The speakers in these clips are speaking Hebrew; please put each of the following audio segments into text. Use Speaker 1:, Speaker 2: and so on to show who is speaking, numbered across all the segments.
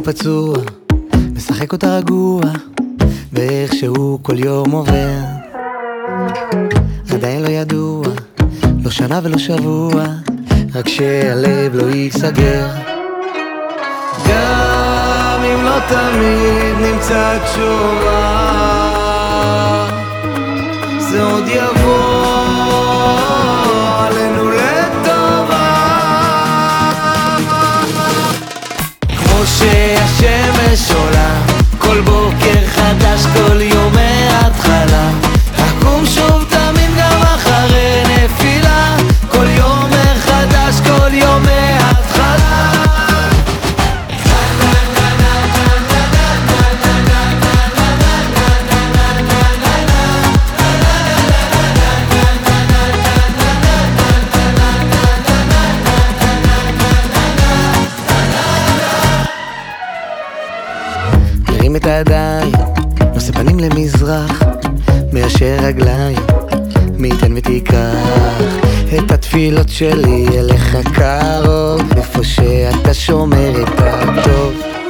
Speaker 1: פצוע, משחק אותה רגוע, ואיכשהו כל יום עובר. עדיין לא ידוע, לא שנה ולא שבוע, רק שהלב לא ייסגר. גם אם לא תמיד נמצא תשובה, זה עוד יבוא שהשמש עולה, כל בוקר חדש, כל יום מההתחלה. אקום שוב הידיים, נושא פנים למזרח, מיישר רגליים, מי ייתן ותיקח את התפילות שלי אליך קרוב, איפה שאתה שומר את הטוב.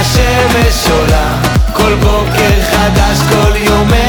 Speaker 1: השמש עולה כל בוקר חדש, כל יום